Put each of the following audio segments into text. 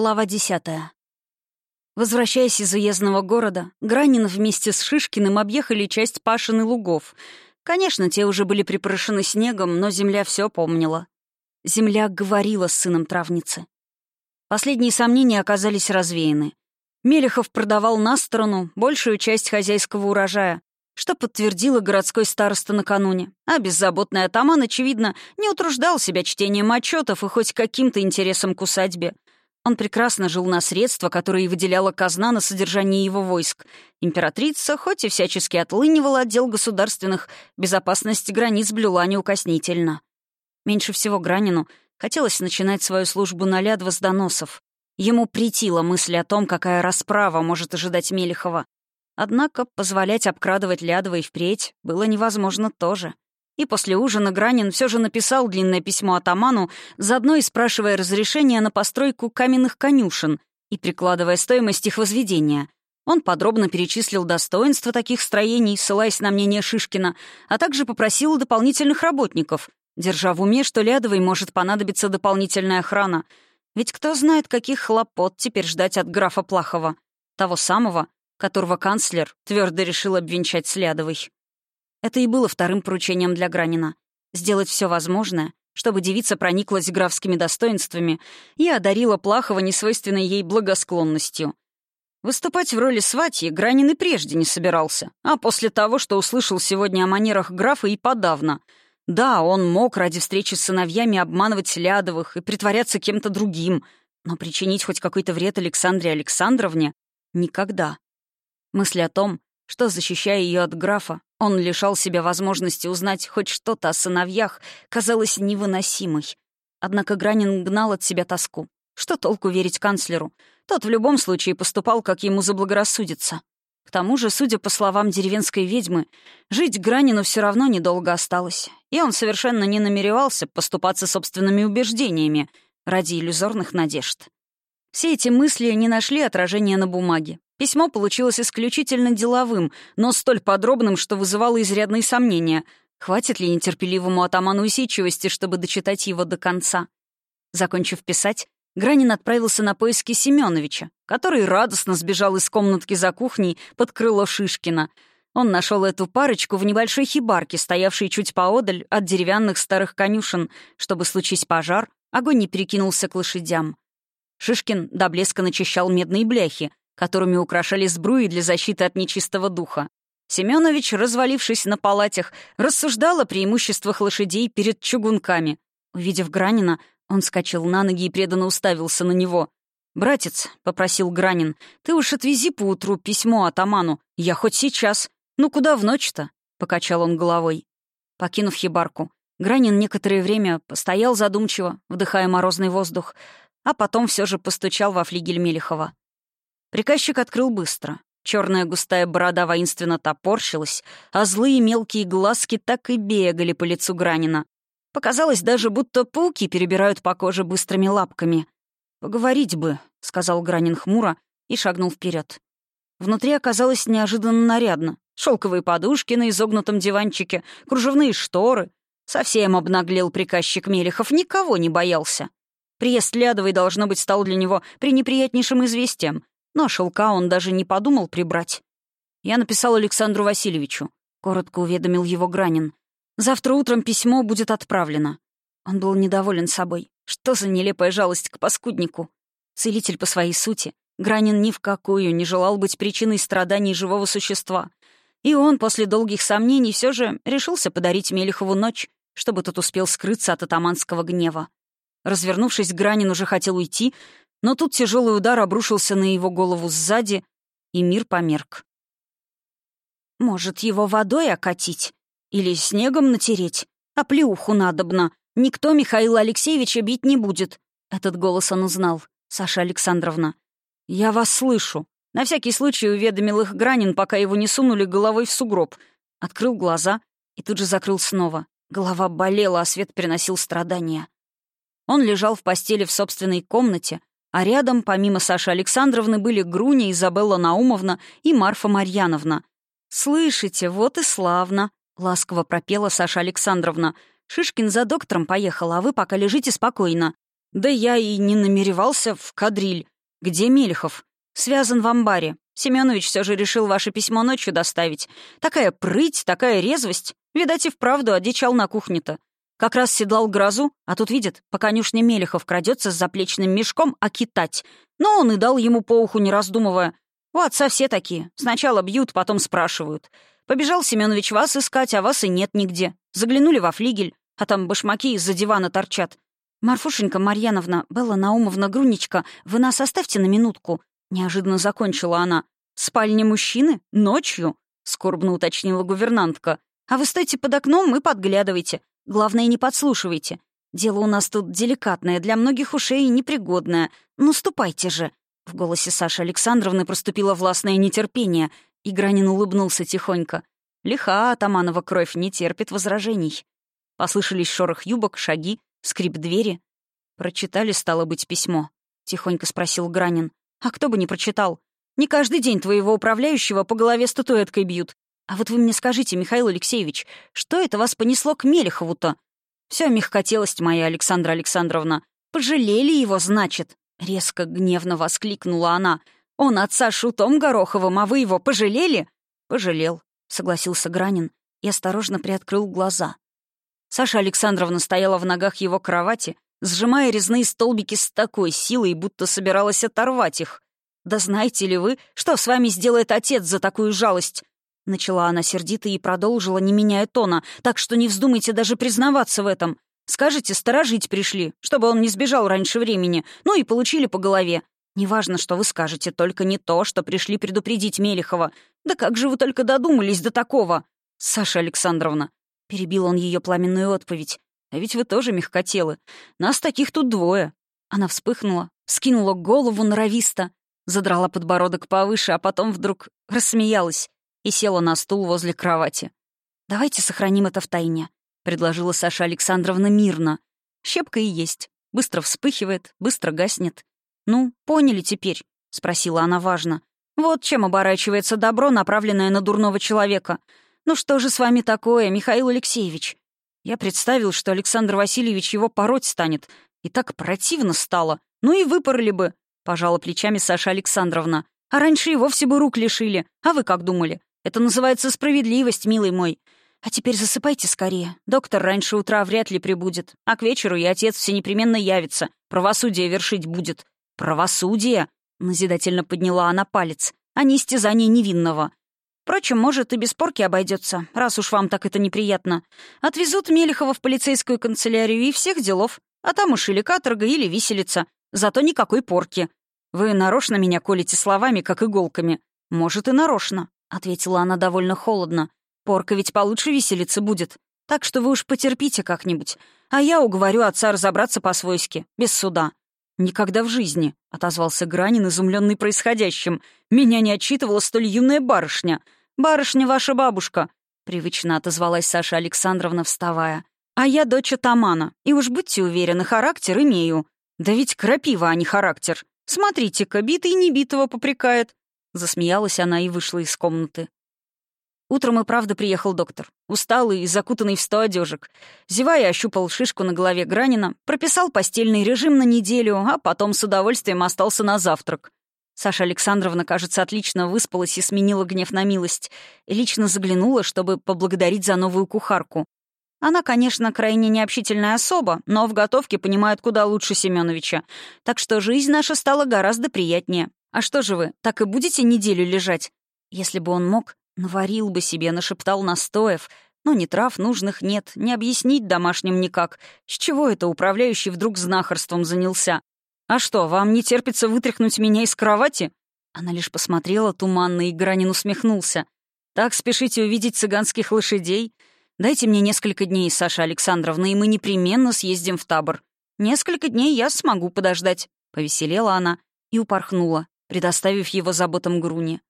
Глава десятая. Возвращаясь из уездного города, Гранин вместе с Шишкиным объехали часть пашин и лугов. Конечно, те уже были припорошены снегом, но земля все помнила. Земля говорила с сыном травницы. Последние сомнения оказались развеяны. Мелехов продавал на сторону большую часть хозяйского урожая, что подтвердила городской староста накануне. А беззаботный атаман, очевидно, не утруждал себя чтением отчетов и хоть каким-то интересом к усадьбе. Он прекрасно жил на средства, которые выделяла казна на содержание его войск. Императрица, хоть и всячески отлынивала отдел государственных, безопасность границ блюла неукоснительно. Меньше всего Гранину хотелось начинать свою службу на лядва с доносов. Ему притила мысль о том, какая расправа может ожидать Мелехова. Однако позволять обкрадывать Лядова впредь было невозможно тоже. И после ужина Гранин все же написал длинное письмо атаману, заодно и спрашивая разрешения на постройку каменных конюшен и прикладывая стоимость их возведения. Он подробно перечислил достоинства таких строений, ссылаясь на мнение Шишкина, а также попросил дополнительных работников, держа в уме, что Лядовой может понадобиться дополнительная охрана. Ведь кто знает, каких хлопот теперь ждать от графа Плахова, того самого, которого канцлер твердо решил обвенчать с Лядовой. Это и было вторым поручением для Гранина — сделать все возможное, чтобы девица прониклась графскими достоинствами и одарила Плахова несвойственной ей благосклонностью. Выступать в роли сватьи Гранин и прежде не собирался, а после того, что услышал сегодня о манерах графа и подавно. Да, он мог ради встречи с сыновьями обманывать Лядовых и притворяться кем-то другим, но причинить хоть какой-то вред Александре Александровне — никогда. Мысль о том, что, защищая ее от графа, он лишал себя возможности узнать хоть что-то о сыновьях, казалась невыносимой. Однако Гранин гнал от себя тоску. Что толку верить канцлеру? Тот в любом случае поступал, как ему заблагорассудится. К тому же, судя по словам деревенской ведьмы, жить Гранину все равно недолго осталось, и он совершенно не намеревался поступаться собственными убеждениями ради иллюзорных надежд. Все эти мысли не нашли отражения на бумаге. Письмо получилось исключительно деловым, но столь подробным, что вызывало изрядные сомнения. Хватит ли нетерпеливому атаману усидчивости, чтобы дочитать его до конца? Закончив писать, Гранин отправился на поиски Семеновича, который радостно сбежал из комнатки за кухней под крыло Шишкина. Он нашел эту парочку в небольшой хибарке, стоявшей чуть поодаль от деревянных старых конюшен, чтобы, случись пожар, огонь не перекинулся к лошадям. Шишкин до блеска начищал медные бляхи, которыми украшали сбруи для защиты от нечистого духа. Семенович, развалившись на палатях, рассуждал о преимуществах лошадей перед чугунками. Увидев Гранина, он скачал на ноги и преданно уставился на него. «Братец», — попросил Гранин, — «ты уж отвези поутру письмо атаману. Я хоть сейчас. Ну куда в ночь-то?» — покачал он головой. Покинув хибарку, Гранин некоторое время постоял задумчиво, вдыхая морозный воздух, а потом все же постучал во флигель Мелехова. Приказчик открыл быстро. Черная густая борода воинственно топорщилась, а злые мелкие глазки так и бегали по лицу Гранина. Показалось даже, будто пауки перебирают по коже быстрыми лапками. «Поговорить бы», — сказал Гранин хмуро и шагнул вперед. Внутри оказалось неожиданно нарядно. Шелковые подушки на изогнутом диванчике, кружевные шторы. Совсем обнаглел приказчик Мелехов, никого не боялся. Приезд Лядовой, должно быть, стал для него пренеприятнейшим известием, но шелка он даже не подумал прибрать. Я написал Александру Васильевичу. Коротко уведомил его Гранин. Завтра утром письмо будет отправлено. Он был недоволен собой. Что за нелепая жалость к паскуднику? Целитель по своей сути. Гранин ни в какую не желал быть причиной страданий живого существа. И он после долгих сомнений все же решился подарить Мелехову ночь, чтобы тот успел скрыться от атаманского гнева. Развернувшись, Гранин уже хотел уйти, но тут тяжелый удар обрушился на его голову сзади, и мир померк. «Может, его водой окатить? Или снегом натереть? А плюху надобно. Никто Михаила Алексеевича бить не будет». Этот голос он узнал. «Саша Александровна». «Я вас слышу». На всякий случай уведомил их Гранин, пока его не сунули головой в сугроб. Открыл глаза и тут же закрыл снова. Голова болела, а свет переносил страдания. Он лежал в постели в собственной комнате, а рядом, помимо Саши Александровны, были Груня, Изабелла Наумовна и Марфа Марьяновна. «Слышите, вот и славно», — ласково пропела Саша Александровна. «Шишкин за доктором поехал, а вы пока лежите спокойно». «Да я и не намеревался в кадриль», «Где Мелехов?» «Связан в амбаре. Семенович все же решил ваше письмо ночью доставить. Такая прыть, такая резвость. Видать, и вправду одичал на кухне-то. Как раз седлал грозу, а тут видит, по конюшне Мелехов крадется с заплечным мешком, а китать. Но он и дал ему по уху, не раздумывая. У отца все такие. Сначала бьют, потом спрашивают. Побежал Семенович вас искать, а вас и нет нигде. Заглянули во флигель, а там башмаки из-за дивана торчат. «Марфушенька Марьяновна, Белла Наумовна Груничка, вы нас оставьте на минутку». Неожиданно закончила она. «Спальня мужчины? Ночью?» — скорбно уточнила гувернантка. «А вы стойте под окном и подглядывайте. Главное, не подслушивайте. Дело у нас тут деликатное, для многих ушей непригодное. Ну, ступайте же». В голосе Саши Александровны проступило властное нетерпение, и Гранин улыбнулся тихонько. Лиха Атаманова кровь не терпит возражений. Послышались шорох юбок, шаги, скрип двери. «Прочитали, стало быть, письмо?» — тихонько спросил Гранин. «А кто бы не прочитал? Не каждый день твоего управляющего по голове статуэткой бьют. А вот вы мне скажите, Михаил Алексеевич, что это вас понесло к Мелехову-то? Все мягкотелость моя, Александра Александровна. Пожалели его, значит?» Резко гневно воскликнула она. «Он отца шутом Гороховым, а вы его пожалели?» «Пожалел», — согласился Гранин и осторожно приоткрыл глаза. Саша Александровна стояла в ногах его кровати, сжимая резные столбики с такой силой, будто собиралась оторвать их. «Да знаете ли вы, что с вами сделает отец за такую жалость? Начала она сердито и продолжила, не меняя тона, так что не вздумайте даже признаваться в этом. Скажете, сторожить пришли, чтобы он не сбежал раньше времени, ну и получили по голове. Неважно, что вы скажете, только не то, что пришли предупредить Мелехова. Да как же вы только додумались до такого? Саша Александровна. Перебил он ее пламенную отповедь. А ведь вы тоже мягкотелы. Нас таких тут двое. Она вспыхнула, скинула голову норовисто, задрала подбородок повыше, а потом вдруг рассмеялась и села на стул возле кровати. «Давайте сохраним это в тайне», — предложила Саша Александровна мирно. «Щепка и есть. Быстро вспыхивает, быстро гаснет. Ну, поняли теперь?» — спросила она важно. «Вот чем оборачивается добро, направленное на дурного человека. Ну что же с вами такое, Михаил Алексеевич?» Я представил, что Александр Васильевич его пороть станет. И так противно стало. Ну и выпороли бы, — пожала плечами Саша Александровна. А раньше и вовсе бы рук лишили. А вы как думали? Это называется справедливость, милый мой. А теперь засыпайте скорее. Доктор раньше утра вряд ли прибудет. А к вечеру и отец все непременно явится. Правосудие вершить будет. Правосудие? Назидательно подняла она палец. А не истязание невинного. Впрочем, может, и без порки обойдется, раз уж вам так это неприятно. Отвезут Мелехова в полицейскую канцелярию и всех делов. А там уж или каторга, или виселица. Зато никакой порки. Вы нарочно меня колите словами, как иголками. Может, и нарочно. — ответила она довольно холодно. «Порка ведь получше виселицы будет. Так что вы уж потерпите как-нибудь. А я уговорю отца разобраться по-свойски, без суда». «Никогда в жизни», — отозвался Гранин, изумленный происходящим. «Меня не отчитывала столь юная барышня. Барышня ваша бабушка», — привычно отозвалась Саша Александровна, вставая. «А я дочь Тамана, и уж будьте уверены, характер имею. Да ведь крапива, а не характер. Смотрите-ка, битый небитого попрекает. Засмеялась она и вышла из комнаты. Утром и правда приехал доктор. Усталый и закутанный в сто одежек. Зевая, ощупал шишку на голове Гранина, прописал постельный режим на неделю, а потом с удовольствием остался на завтрак. Саша Александровна, кажется, отлично выспалась и сменила гнев на милость. И лично заглянула, чтобы поблагодарить за новую кухарку. Она, конечно, крайне необщительная особа, но в готовке понимает куда лучше Семеновича. Так что жизнь наша стала гораздо приятнее. А что же вы, так и будете неделю лежать? Если бы он мог, наварил бы себе, нашептал настоев. Но ни трав нужных нет, не объяснить домашним никак. С чего это управляющий вдруг знахарством занялся? А что, вам не терпится вытряхнуть меня из кровати? Она лишь посмотрела туманно, и Гранин усмехнулся. «Так спешите увидеть цыганских лошадей? Дайте мне несколько дней, Саша Александровна, и мы непременно съездим в табор. Несколько дней я смогу подождать». Повеселела она и упорхнула, предоставив его заботам Груни.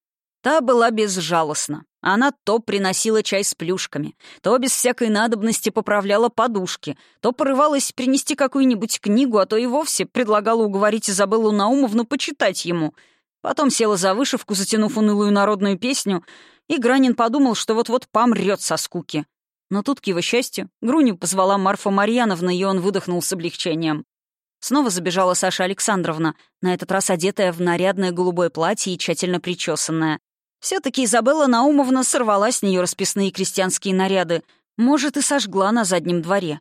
Та была безжалостна. Она то приносила чай с плюшками, то без всякой надобности поправляла подушки, то порывалась принести какую-нибудь книгу, а то и вовсе предлагала уговорить Изабеллу Наумовну почитать ему. Потом села за вышивку, затянув унылую народную песню, и Гранин подумал, что вот-вот помрет со скуки. Но тут, к его счастью, Груню позвала Марфа Марьяновна, и он выдохнул с облегчением. Снова забежала Саша Александровна, на этот раз одетая в нарядное голубое платье и тщательно причесанная. все таки Изабелла Наумовна сорвала с нее расписные крестьянские наряды, может, и сожгла на заднем дворе.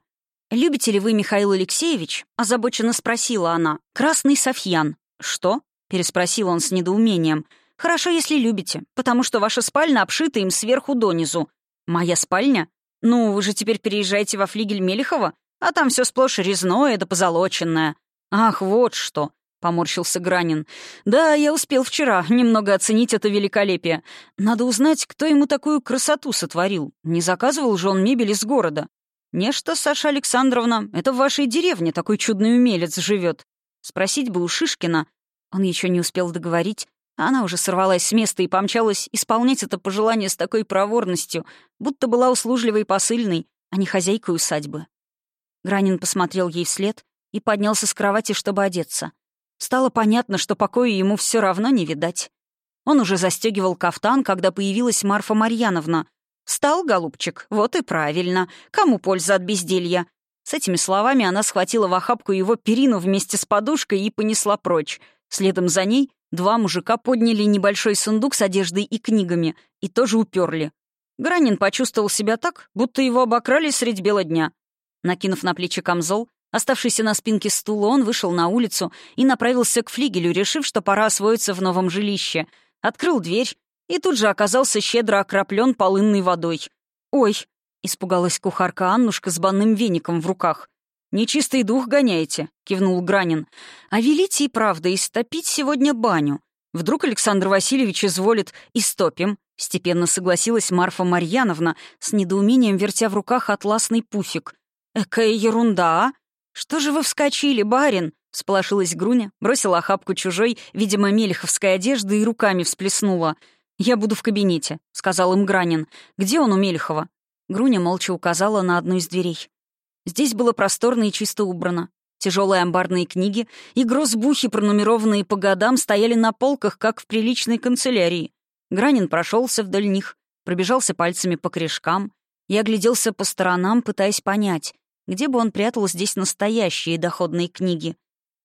«Любите ли вы, Михаил Алексеевич?» — озабоченно спросила она. «Красный софьян». «Что?» — переспросил он с недоумением. «Хорошо, если любите, потому что ваша спальня обшита им сверху донизу». «Моя спальня? Ну, вы же теперь переезжаете во флигель Мелехова, а там все сплошь резное да позолоченное». «Ах, вот что!» — поморщился Гранин. «Да, я успел вчера немного оценить это великолепие. Надо узнать, кто ему такую красоту сотворил. Не заказывал же он мебель из города. Нечто, Саша Александровна, это в вашей деревне такой чудный умелец живет. Спросить бы у Шишкина. Он еще не успел договорить, она уже сорвалась с места и помчалась исполнять это пожелание с такой проворностью, будто была услужливой посыльной, а не хозяйкой усадьбы. Гранин посмотрел ей вслед и поднялся с кровати, чтобы одеться. Стало понятно, что покоя ему все равно не видать. Он уже застегивал кафтан, когда появилась Марфа Марьяновна. «Встал, голубчик? Вот и правильно. Кому польза от безделья?» С этими словами она схватила в охапку его перину вместе с подушкой и понесла прочь. Следом за ней два мужика подняли небольшой сундук с одеждой и книгами и тоже уперли. Гранин почувствовал себя так, будто его обокрали средь бела дня. Накинув на плечи камзол, Оставшийся на спинке стула, он вышел на улицу и направился к флигелю, решив, что пора освоиться в новом жилище. Открыл дверь и тут же оказался щедро окроплен полынной водой. «Ой!» — испугалась кухарка Аннушка с банным веником в руках. «Нечистый дух гоняете», — кивнул Гранин. «А велите и правда истопить сегодня баню. Вдруг Александр Васильевич изволит «истопим», — степенно согласилась Марфа Марьяновна, с недоумением вертя в руках атласный пуфик. «Экая ерунда, а? «Что же вы вскочили, барин?» — сполошилась Груня, бросила охапку чужой, видимо, мелеховской одежды и руками всплеснула. «Я буду в кабинете», — сказал им Гранин. «Где он у Мелехова?» Груня молча указала на одну из дверей. Здесь было просторно и чисто убрано. Тяжелые амбарные книги и грозбухи, пронумерованные по годам, стояли на полках, как в приличной канцелярии. Гранин прошелся вдоль них, пробежался пальцами по корешкам и огляделся по сторонам, пытаясь понять, где бы он прятал здесь настоящие доходные книги.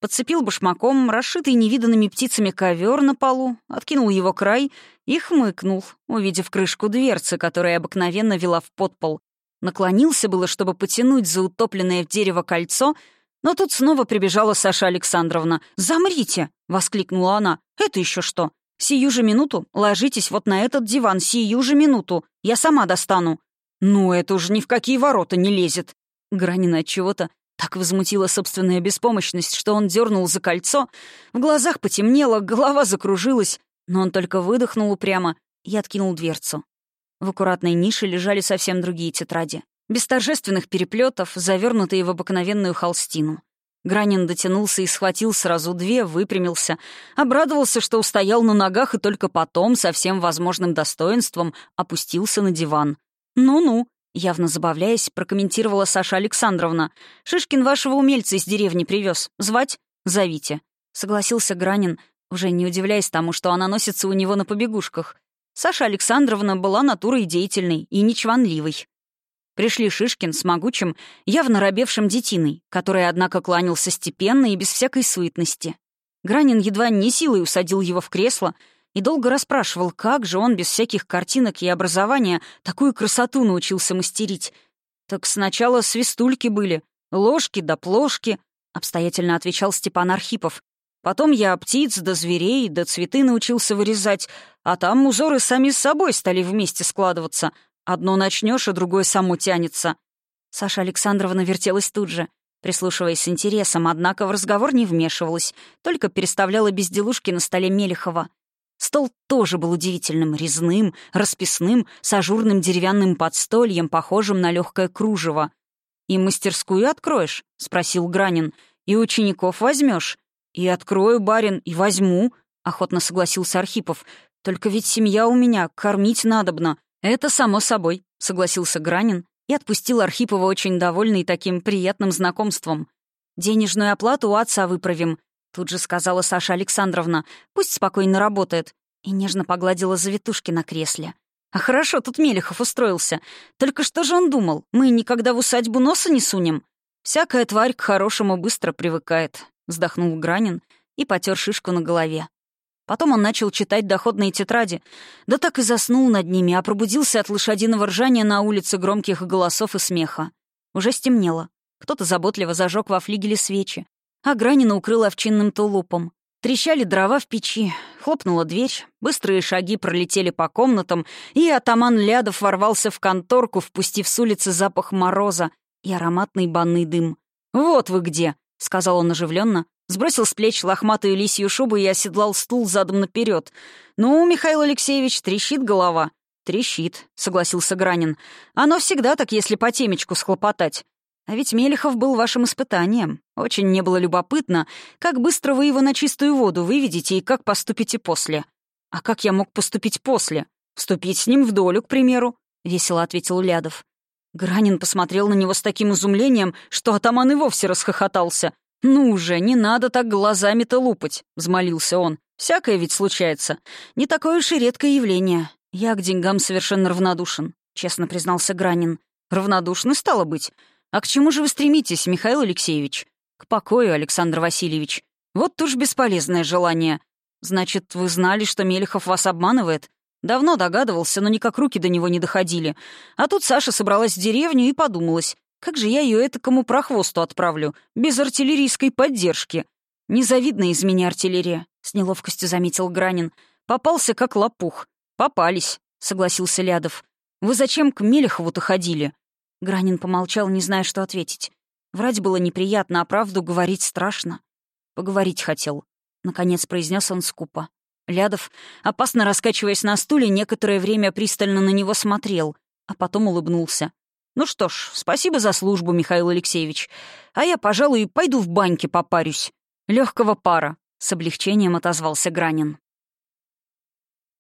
Подцепил башмаком расшитый невиданными птицами ковер на полу, откинул его край и хмыкнул, увидев крышку дверцы, которая обыкновенно вела в подпол. Наклонился было, чтобы потянуть за утопленное в дерево кольцо, но тут снова прибежала Саша Александровна. «Замрите!» — воскликнула она. «Это еще что? Сию же минуту ложитесь вот на этот диван, сию же минуту. Я сама достану». «Ну, это уже ни в какие ворота не лезет», Гранина от чего-то так возмутила собственная беспомощность, что он дернул за кольцо, в глазах потемнело, голова закружилась, но он только выдохнул упрямо и откинул дверцу. В аккуратной нише лежали совсем другие тетради. Без торжественных переплетов, завернутые в обыкновенную холстину. Гранин дотянулся и схватил сразу две, выпрямился, обрадовался, что устоял на ногах и только потом, со всем возможным достоинством, опустился на диван. «Ну-ну», Явно забавляясь, прокомментировала Саша Александровна. «Шишкин вашего умельца из деревни привез. Звать? Зовите». Согласился Гранин, уже не удивляясь тому, что она носится у него на побегушках. Саша Александровна была натурой деятельной и нечванливой. Пришли Шишкин с могучим, явно робевшим детиной, который, однако, кланялся степенно и без всякой суетности. Гранин едва не силой усадил его в кресло — и долго расспрашивал, как же он без всяких картинок и образования такую красоту научился мастерить. «Так сначала свистульки были, ложки да плошки», — обстоятельно отвечал Степан Архипов. «Потом я птиц да зверей да цветы научился вырезать, а там узоры сами с собой стали вместе складываться. Одно начнешь, а другое само тянется». Саша Александровна вертелась тут же, прислушиваясь с интересом, однако в разговор не вмешивалась, только переставляла безделушки на столе Мелехова — Стол тоже был удивительным, резным, расписным, с ажурным деревянным подстольем, похожим на легкое кружево. «И мастерскую откроешь?» — спросил Гранин. «И учеников возьмешь?» «И открою, барин, и возьму», — охотно согласился Архипов. «Только ведь семья у меня, кормить надобно». «Это само собой», — согласился Гранин и отпустил Архипова очень довольный таким приятным знакомством. «Денежную оплату у отца выправим. Тут же сказала Саша Александровна. «Пусть спокойно работает». И нежно погладила завитушки на кресле. «А хорошо, тут Мелехов устроился. Только что же он думал? Мы никогда в усадьбу носа не сунем?» «Всякая тварь к хорошему быстро привыкает», — вздохнул Гранин и потер шишку на голове. Потом он начал читать доходные тетради, да так и заснул над ними, а пробудился от лошадиного ржания на улице громких голосов и смеха. Уже стемнело. Кто-то заботливо зажег во флигеле свечи, а Гранина укрыл овчинным тулупом. Трещали дрова в печи, хлопнула дверь, быстрые шаги пролетели по комнатам, и атаман Лядов ворвался в конторку, впустив с улицы запах мороза и ароматный банный дым. «Вот вы где!» — сказал он оживленно, сбросил с плеч лохматую лисью шубу и оседлал стул задом наперед. «Ну, Михаил Алексеевич, трещит голова». «Трещит», — согласился Гранин. «Оно всегда так, если по темечку схлопотать. А ведь Мелехов был вашим испытанием. Очень мне было любопытно, как быстро вы его на чистую воду выведете и как поступите после. А как я мог поступить после? Вступить с ним в долю, к примеру? Весело ответил Лядов. Гранин посмотрел на него с таким изумлением, что атаман и вовсе расхохотался. «Ну уже, не надо так глазами-то лупать», — взмолился он. «Всякое ведь случается. Не такое уж и редкое явление. Я к деньгам совершенно равнодушен», — честно признался Гранин. «Равнодушны, стало быть? «А к чему же вы стремитесь, Михаил Алексеевич?» «К покою, Александр Васильевич. Вот уж бесполезное желание. Значит, вы знали, что Мелехов вас обманывает? Давно догадывался, но никак руки до него не доходили. А тут Саша собралась в деревню и подумалась, как же я ее этакому прохвосту отправлю, без артиллерийской поддержки. Незавидная из меня артиллерия, — с неловкостью заметил Гранин. Попался как лопух. Попались, — согласился Лядов. Вы зачем к Мелехову-то ходили? Гранин помолчал, не зная, что ответить. Врать было неприятно, а правду говорить страшно. Поговорить хотел. Наконец произнес он скупо. Лядов, опасно раскачиваясь на стуле, некоторое время пристально на него смотрел, а потом улыбнулся. «Ну что ж, спасибо за службу, Михаил Алексеевич. А я, пожалуй, пойду в баньке попарюсь. Легкого пара», — с облегчением отозвался Гранин.